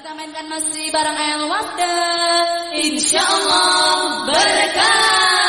kita mainkan masih bareng El Wafda. Insya Allah berkah.